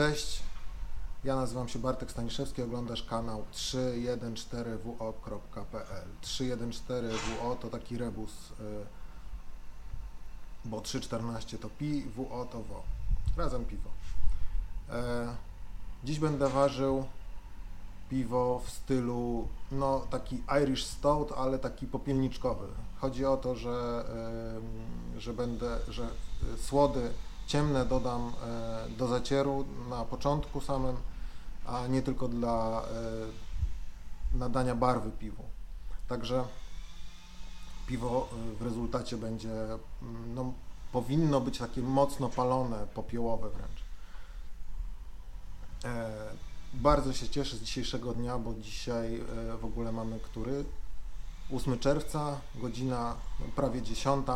Cześć, ja nazywam się Bartek Staniszewski, oglądasz kanał 314wo.pl 314wo to taki rebus, y, bo 314 to pi, wo to wo. Razem piwo. E, dziś będę ważył piwo w stylu, no taki Irish Stout, ale taki popielniczkowy. Chodzi o to, że, y, że będę, że słody ciemne dodam e, do zacieru na początku samym, a nie tylko dla e, nadania barwy piwu. Także piwo e, w rezultacie będzie, mm, no, powinno być takie mocno palone, popiołowe wręcz. Bardzo się cieszę z dzisiejszego dnia, bo dzisiaj w ogóle mamy który? 8 czerwca, godzina prawie 10.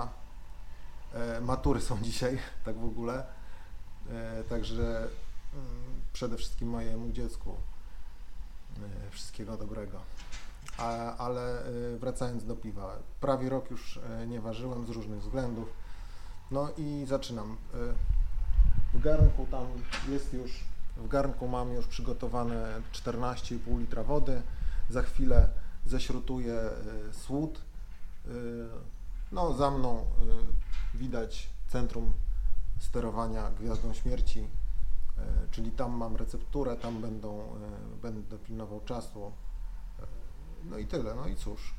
E, matury są dzisiaj, tak w ogóle. E, także mm, przede wszystkim mojemu dziecku e, wszystkiego dobrego. Ale wracając do piwa, prawie rok już nie ważyłem z różnych względów. No i zaczynam. W garnku tam jest już, w garnku mam już przygotowane 14,5 litra wody. Za chwilę ześrutuję słód. No za mną widać centrum sterowania Gwiazdą Śmierci, e, czyli tam mam recepturę, tam będą, e, będę pilnował czasu. E, no i tyle, no i cóż.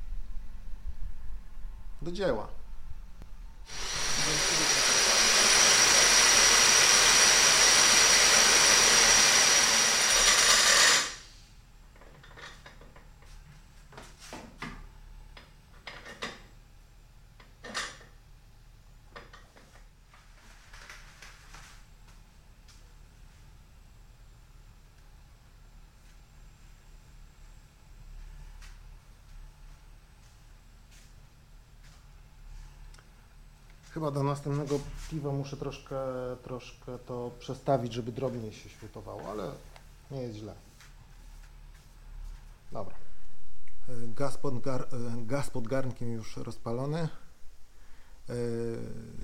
Do dzieła. Chyba do następnego piwa muszę troszkę, troszkę to przestawić, żeby drobniej się świetowało, ale nie jest źle. Dobra. Gaz pod, gar, gaz pod garnkiem już rozpalony.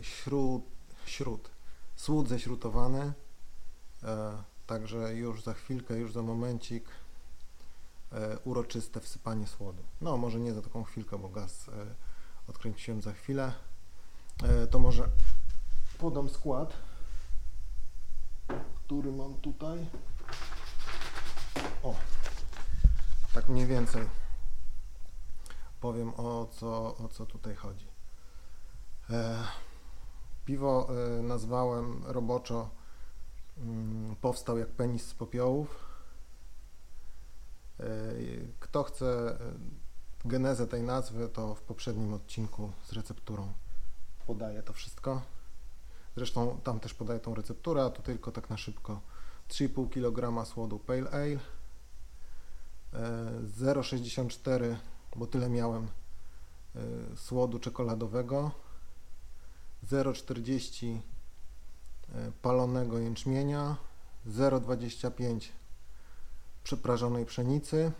Śród, śród, słód ześrutowany. Także już za chwilkę, już za momencik uroczyste wsypanie słodu. No może nie za taką chwilkę, bo gaz odkręciłem za chwilę. E, to może podam skład, który mam tutaj. O, tak mniej więcej powiem o co, o co tutaj chodzi. E, piwo e, nazwałem roboczo mm, powstał jak penis z popiołów. Kto chce genezę tej nazwy, to w poprzednim odcinku z recepturą podaję to wszystko. Zresztą tam też podaję tą recepturę, a tu tylko tak na szybko 3,5 kg słodu Pale Ale, 0,64, e, bo tyle miałem e, słodu czekoladowego, 0,40 e, palonego jęczmienia, 0,25 przeprażonej pszenicy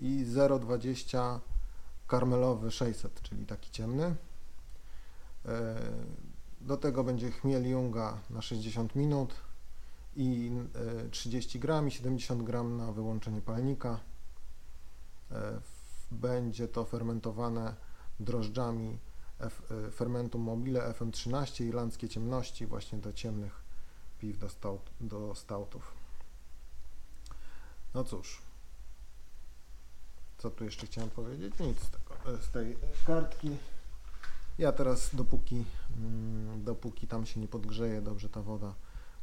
i 0,20 karmelowy 600, czyli taki ciemny. E, do tego będzie chmiel Junga na 60 minut i 30 e, gram i 70 gram na wyłączenie palnika. E, będzie to fermentowane drożdżami fermentum mobile FM13 irlandzkie ciemności właśnie do ciemnych piw do, stout, do. No cóż, co tu jeszcze chciałem powiedzieć? Nic z, tego, z tej kartki. Ja teraz dopóki, mm, dopóki tam się nie podgrzeje dobrze ta woda,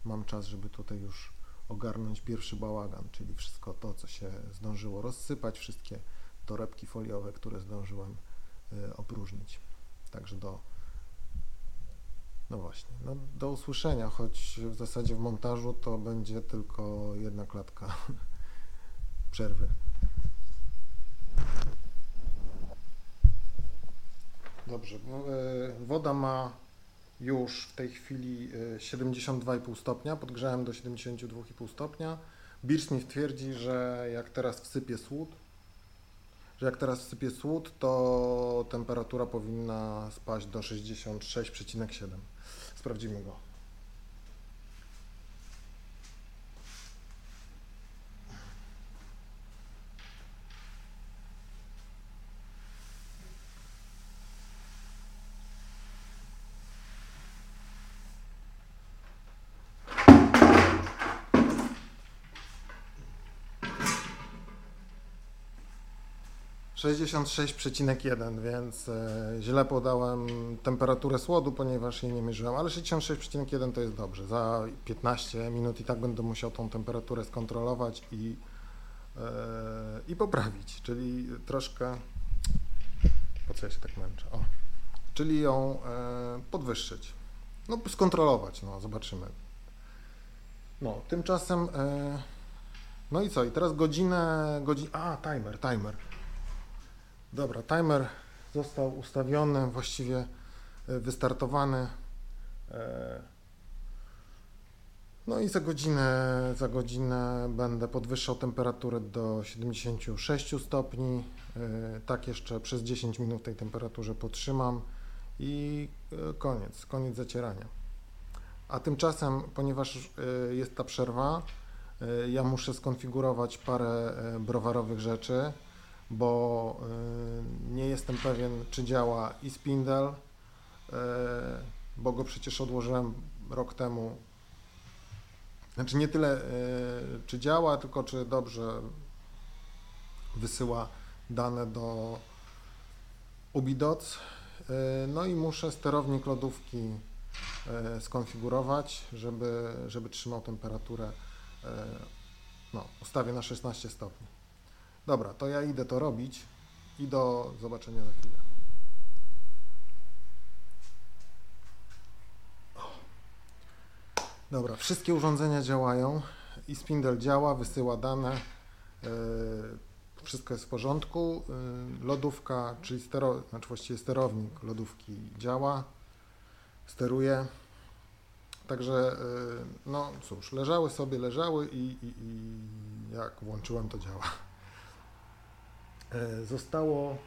mam czas, żeby tutaj już ogarnąć pierwszy bałagan, czyli wszystko to, co się zdążyło rozsypać, wszystkie torebki foliowe, które zdążyłem y, opróżnić. Także do, no właśnie, no do usłyszenia, choć w zasadzie w montażu to będzie tylko jedna klatka przerwy. Dobrze. No, e, woda ma już w tej chwili 72,5 e, stopnia, podgrzałem do 72,5 stopnia. Beersmith twierdzi, że jak teraz wsypię słód, że jak teraz wsypię słód, to temperatura powinna spaść do 66,7. Sprawdzimy go. 66,1, więc e, źle podałem temperaturę słodu, ponieważ jej nie mierzyłem, ale 66,1 to jest dobrze. Za 15 minut i tak będę musiał tą temperaturę skontrolować i, e, i poprawić, czyli troszkę. Po co ja się tak męczę? O. Czyli ją e, podwyższyć. No, skontrolować, no, zobaczymy. No, tymczasem. No i co? I teraz godzinę. Godzinę. A, timer, timer. Dobra, timer został ustawiony, właściwie e, wystartowany. E, no i za godzinę, za godzinę będę podwyższał temperaturę do 76 stopni. E, tak jeszcze przez 10 minut tej temperaturze potrzymam i koniec, koniec zacierania. A tymczasem, ponieważ jest ta przerwa, ja muszę skonfigurować parę browarowych rzeczy bo y, nie jestem pewien, czy działa i Spindle, y, bo go przecież odłożyłem rok temu. Znaczy nie tyle, y, czy działa, tylko czy dobrze wysyła dane do Ubidoc. No i muszę sterownik lodówki skonfigurować, żeby, żeby trzymał temperaturę. No, ustawię na 16 stopni. Dobra, to ja idę to robić i do zobaczenia za chwilę. Dobra, wszystkie urządzenia działają i Spindle działa, wysyła dane, yy, wszystko jest w porządku. Yy, lodówka, czyli stero, znaczy właściwie sterownik lodówki działa, steruje. Także, yy, no cóż, leżały sobie, leżały i, i, i jak włączyłem, to działa. E, zostało,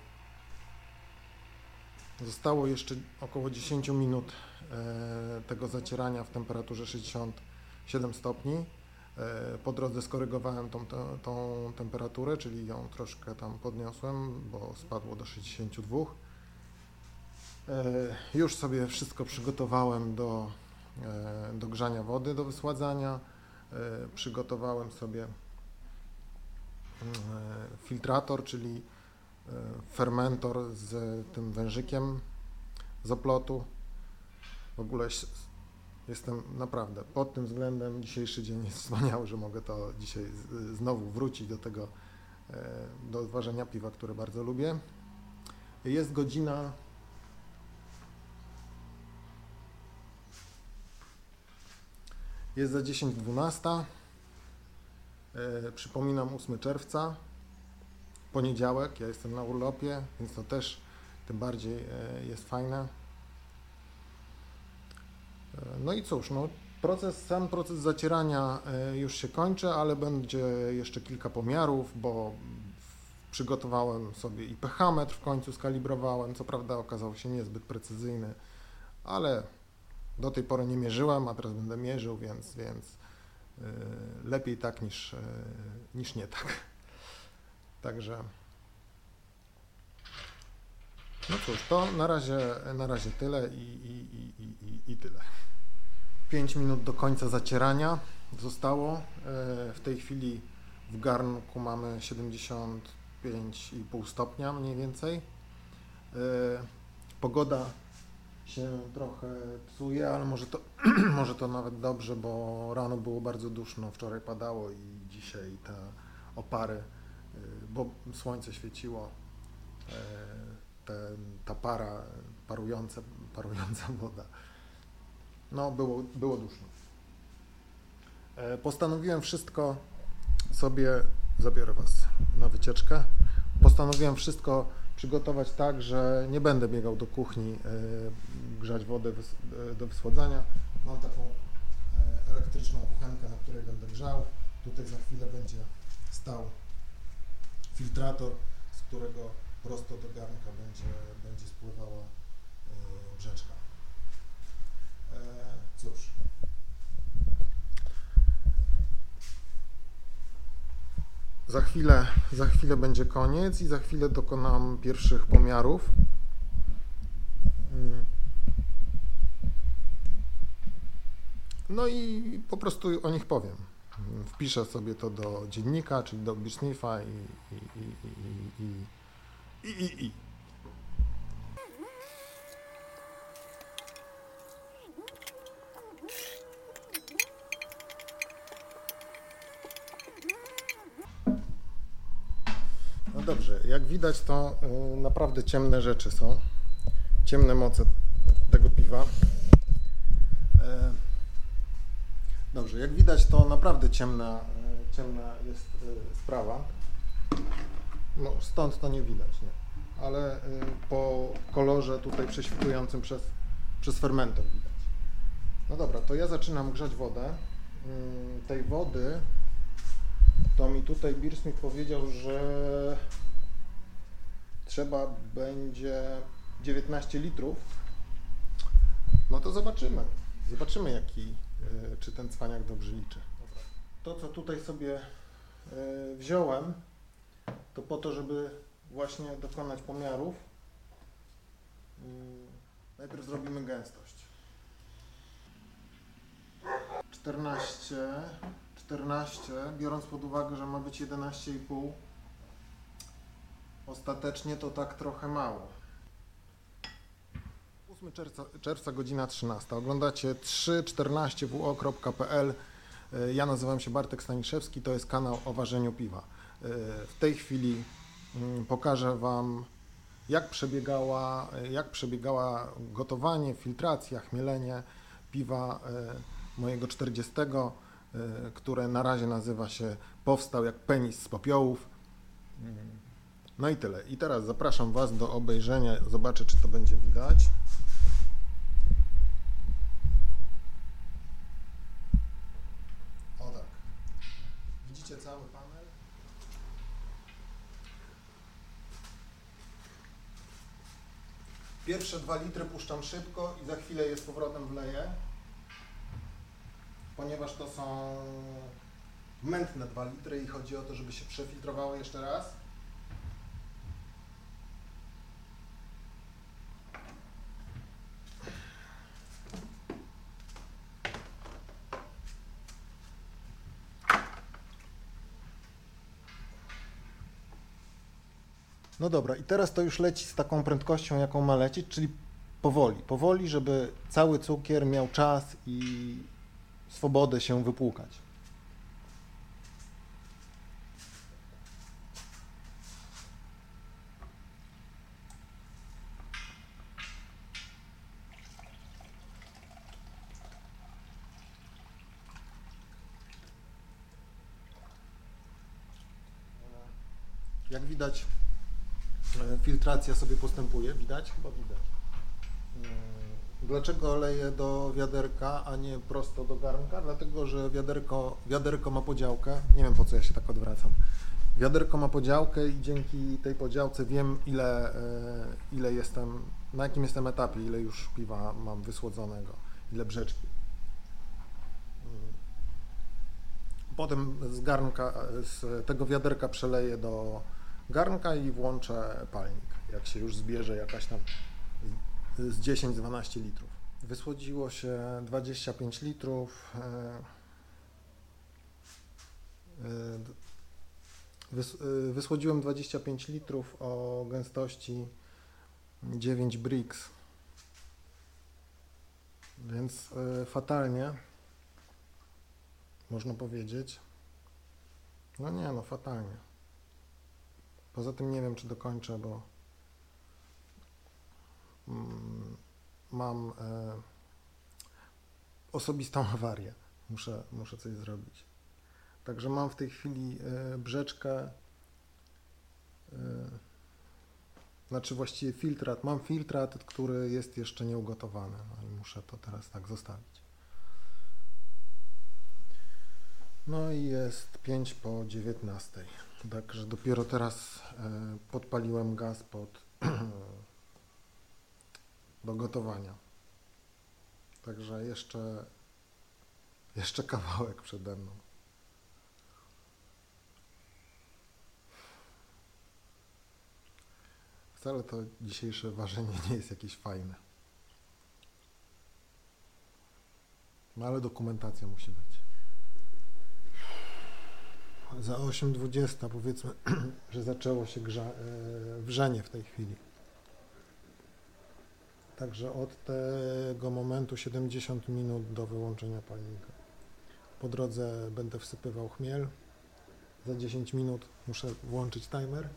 zostało jeszcze około 10 minut e, tego zacierania w temperaturze 67 stopni. E, po drodze skorygowałem tą, tą, tą temperaturę, czyli ją troszkę tam podniosłem, bo spadło do 62. Już sobie wszystko przygotowałem do, do grzania wody, do wysładzania. Przygotowałem sobie filtrator, czyli e, fermentor z tym wężykiem z oplotu. W ogóle jestem naprawdę pod tym względem dzisiejszy dzień jest wspaniały, że mogę to dzisiaj znowu wrócić do tego, e, do ważenia piwa, które bardzo lubię. Jest godzina jest za 10.12. E, przypominam 8 czerwca, poniedziałek, ja jestem na urlopie, więc to też tym bardziej e, jest fajne. E, no i cóż, no, proces, sam proces zacierania już się kończy, ale będzie jeszcze kilka pomiarów, bo przygotowałem sobie i pH-metr w końcu skalibrowałem, co prawda okazał się niezbyt precyzyjny, ale do tej pory nie mierzyłem, a teraz będę mierzył, więc, więc lepiej tak niż, e, niż nie tak. Także no cóż, to na razie, na razie tyle i, i, i, i, i tyle. 5 minut do końca zacierania zostało. E, w tej chwili w garnku mamy 75,5 stopnia mniej więcej. Pogoda się trochę psuje, ale może to, może to nawet dobrze, bo rano było bardzo duszno, wczoraj padało i dzisiaj te opary, y, bo słońce świeciło, y, te, ta para, parująca, parująca woda, no było, było duszno. E, postanowiłem wszystko sobie, zabiorę Was na wycieczkę, postanowiłem wszystko przygotować tak, że nie będę biegał do kuchni e, grzać wodę e, do wysłodzania. Mam taką e, elektryczną kuchenkę, na której będę grzał. Tutaj za chwilę będzie stał filtrator, z którego prosto do garnka będzie, będzie spływała brzeczka. Cóż, Za chwilę, za chwilę będzie koniec i za chwilę dokonam pierwszych pomiarów. Mm. No i po prostu o nich powiem. Wpiszę sobie to do dziennika, czyli do Bisnifa i, i, i, i, I, i, i. No dobrze, jak widać to y, naprawdę ciemne rzeczy są. Ciemne moce tego piwa. E, Dobrze, jak widać to naprawdę ciemna, e, ciemna jest e, sprawa. No, stąd to nie widać, nie? Ale e, po kolorze tutaj prześwitującym przez, przez fermentor widać. No dobra, to ja zaczynam grzać wodę. Mm, Tej wody to mi tutaj Birsmith powiedział, że trzeba będzie 19 litrów. No to zobaczymy. Zobaczymy, jaki, e, czy ten cwaniak dobrze liczy. To, co tutaj sobie e, wziąłem, to po to, żeby właśnie dokonać pomiarów. Mm, Najpierw zrobimy gęstość. 14, 14, biorąc pod uwagę, że ma być 11,5, ostatecznie to tak trochę mało. 8 czerwca, czerwca, godzina 13. Oglądacie 314wo.pl. E, Ja nazywam się Bartek Staniszewski, to jest kanał o ważeniu piwa. E, W tej chwili mm, pokażę Wam, jak przebiegała, jak przebiegała gotowanie, filtracja, chmielenie piwa e, mojego 40, e, które na razie nazywa się Powstał jak penis z popiołów. No i tyle. I teraz zapraszam Was do obejrzenia. Zobaczę, czy to będzie widać. O tak. Widzicie cały panel? Pierwsze dwa litry puszczam szybko i za chwilę je z powrotem wleję. Ponieważ to są mętne 2 litry i chodzi o to, żeby się przefiltrowało jeszcze raz. No dobra, i teraz to już leci z taką prędkością, jaką ma lecieć, czyli powoli. Powoli, żeby cały cukier miał czas i swobodę się wypłukać. Jak widać, filtracja sobie postępuje. Widać? Chyba widać. Mm, Dlaczego leję do wiaderka, a nie prosto do garnka? Dlatego, że wiaderko, wiaderko ma podziałkę. Nie wiem po co ja się tak odwracam. Wiaderko ma podziałkę i dzięki tej podziałce wiem ile, e, ile jestem, na jakim jestem etapie, ile już piwa mam wysłodzonego, ile brzeczki. Mm. Potem z garnka, z tego wiaderka przeleję do garnka i włączę palnik, jak się już zbierze jakaś tam z- z 10-12 litrów. Wysłodziło się 25 litrów. e, e, e, wysłodziłem 25 litrów o gęstości 9 brix. Więc fatalnie, można powiedzieć. No nie, no fatalnie. Poza tym nie wiem, czy dokończę, bo mam e, osobistą awarię. Muszę, muszę coś zrobić. Także mam w tej chwili e, brzeczkę, e, znaczy właściwie filtrat. Mam filtrat, który jest jeszcze nieugotowany, no i muszę to teraz tak zostawić. No i jest 5 po 19. Także dopiero teraz podpaliłem gaz pod do gotowania. Także jeszcze jeszcze kawałek przede mną. Wcale to dzisiejsze ważenie nie jest jakieś fajne. No ale dokumentacja musi być. za 8.20 powiedzmy, że zaczęło się grza, e, wrzenie w tej chwili. Także od tego momentu 70 minut do wyłączenia palnika. Po drodze będę wsypywał chmiel. Za 10 minut muszę włączyć timer.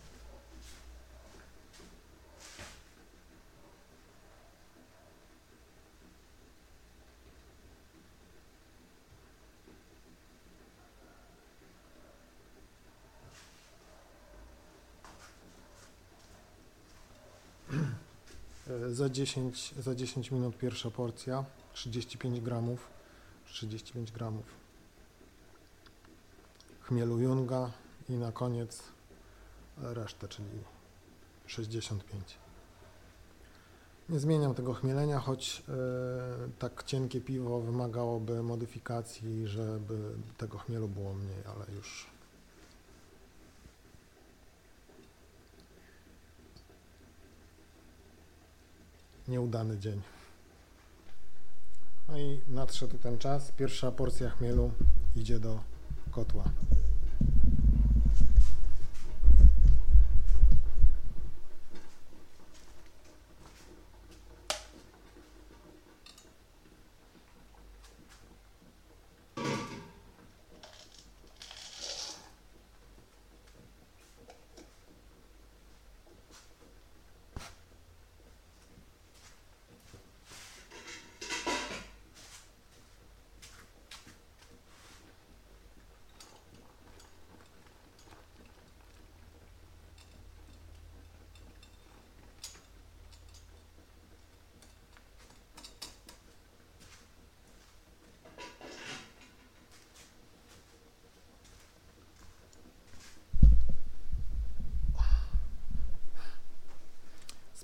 E, Za 10, za 10 minut pierwsza porcja, 35 gramów, 35 gramów chmielu Junga i na koniec resztę, czyli 65. Nie zmieniam tego chmielenia, choć e, tak cienkie piwo wymagałoby modyfikacji, żeby tego chmielu było mniej, ale już nieudany dzień. No i nadszedł ten czas. Pierwsza porcja chmielu idzie do kotła.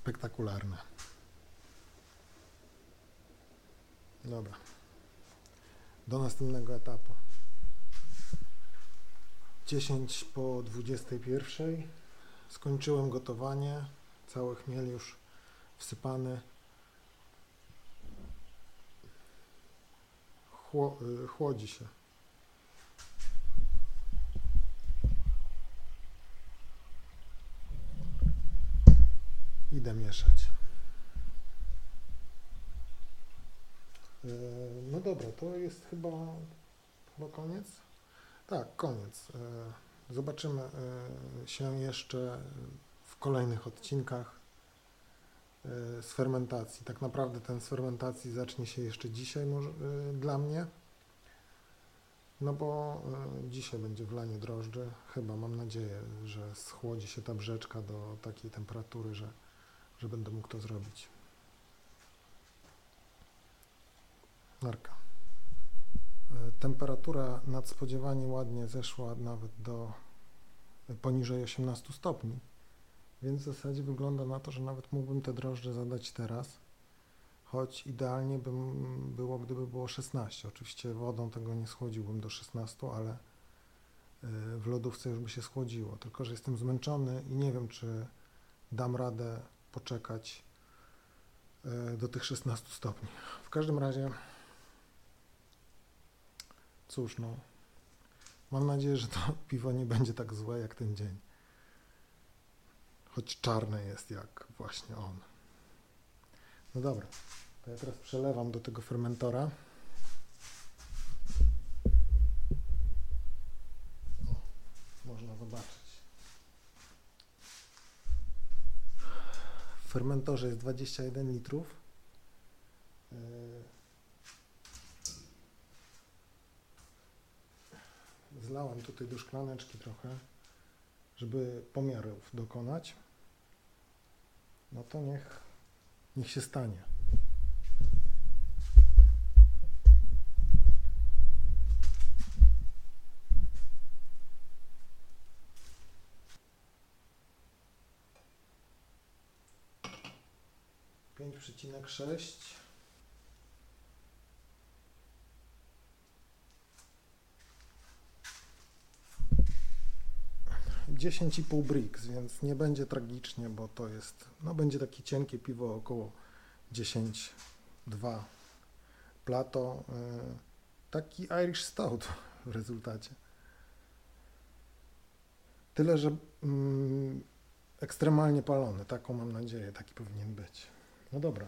Spektakularne. Dobra. Do następnego etapu. 10 po 21. Skończyłem gotowanie. Cały chmiel już wsypany. Chło, y, chłodzi się. Idę mieszać. E, No dobra, to jest chyba, chyba koniec? Tak, koniec. E, Zobaczymy e, się jeszcze w kolejnych odcinkach e, z fermentacji. Tak naprawdę ten z fermentacji zacznie się jeszcze dzisiaj może, dla mnie. No bo dzisiaj będzie wlanie drożdży. Chyba mam nadzieję, że schłodzi się ta brzeczka do takiej temperatury, że że będę mógł to zrobić. Narka. E, Temperatura nadspodziewanie ładnie zeszła nawet do e, poniżej 18 stopni, więc w zasadzie wygląda na to, że nawet mógłbym te drożdże zadać teraz, choć idealnie bym było, gdyby było 16. Oczywiście wodą tego nie schłodziłbym do 16, ale e, w lodówce już by się schłodziło, tylko że jestem zmęczony i nie wiem, czy dam radę poczekać do tych 16 stopni. W każdym razie, cóż, no, mam nadzieję, że to piwo nie będzie tak złe jak ten dzień. Choć czarne jest jak właśnie on. No dobra, to ja teraz przelewam do tego fermentora. O, można zobaczyć. W fermentorze jest 21 litrów. Yy. Zlałem tutaj do szklaneczki trochę, żeby pomiarów dokonać. No to niech, niech się stanie. Pięć przecinek sześć. Dziesięć i pół bricks, więc nie będzie tragicznie, bo to jest, no będzie takie cienkie piwo około 10, 2 plato. y, Taki Irish Stout w rezultacie. Tyle, że mm, ekstremalnie palony. Taką mam nadzieję, taki powinien być. No dobra.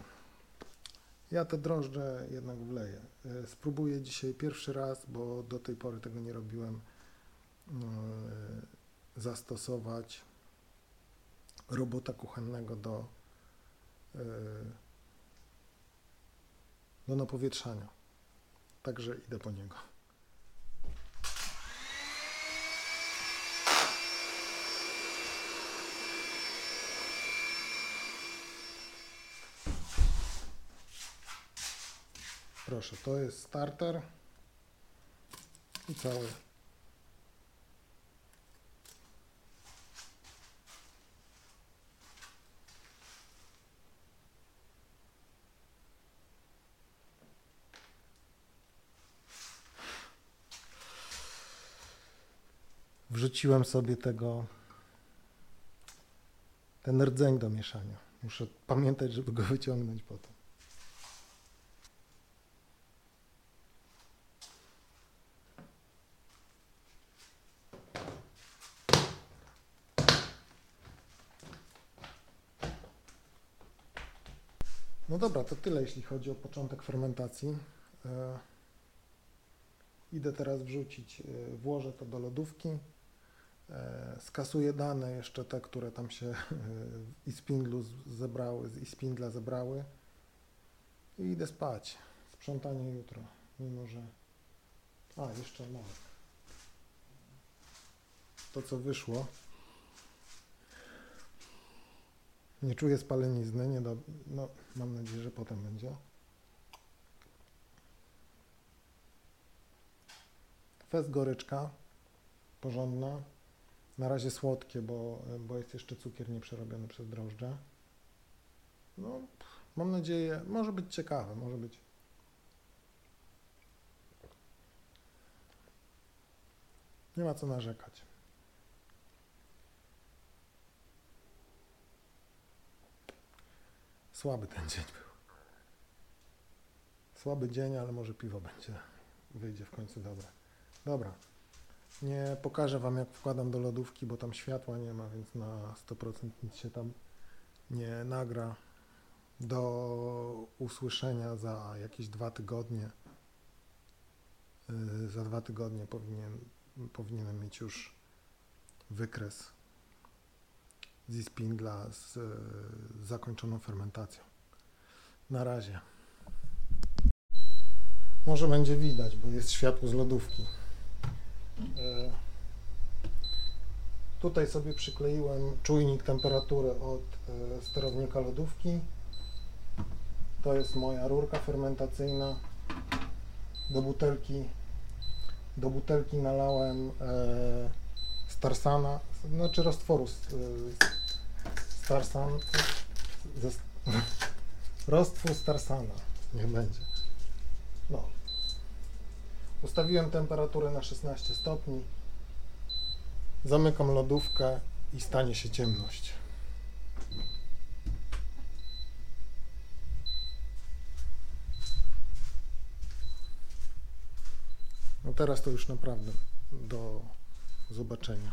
Ja te drożdże jednak wleję. E, Spróbuję dzisiaj pierwszy raz, bo do tej pory tego nie robiłem, e, zastosować robota kuchennego do, e, do napowietrzania. Także idę po niego. Proszę, to jest starter i cały. Wrzuciłem sobie tego ten rdzeń do mieszania. Muszę pamiętać, żeby go wyciągnąć potem. No dobra, to tyle jeśli chodzi o początek fermentacji. E, Idę teraz wrzucić, e, włożę to do lodówki. E, Skasuję dane jeszcze te, które tam się e, w ispindlu z- zebrały, z ispindla zebrały. I idę spać. Sprzątanie jutro, mimo że... A, jeszcze mam. To, co wyszło. Nie czuję spalenizny, nie do... no, mam nadzieję, że potem będzie. Fest goryczka, porządna. Na razie słodkie, bo, bo jest jeszcze cukier nieprzerobiony przez drożdże. No, mam nadzieję, może być ciekawe, może być. Nie ma co narzekać. Słaby ten dzień był. Słaby dzień, ale może piwo będzie, wyjdzie w końcu dobre. Dobra. Nie pokażę Wam, jak wkładam do lodówki, bo tam światła nie ma, więc na 100% nic się tam nie nagra. Do usłyszenia za jakieś dwa tygodnie. Yy, Za dwa tygodnie powinien, powinienem mieć już wykres z ispindla z yy, zakończoną fermentacją. Na razie. Może będzie widać, bo jest światło z lodówki. E, Tutaj sobie przykleiłem czujnik temperatury od e, sterownika lodówki. To jest moja rurka fermentacyjna. Do butelki, do butelki nalałem e, Starsana, znaczy roztworu Starsan, ze, roztwór Starsana, niech będzie. No. Ustawiłem temperaturę na 16 stopni. Zamykam lodówkę i stanie się ciemność. No teraz to już naprawdę do zobaczenia.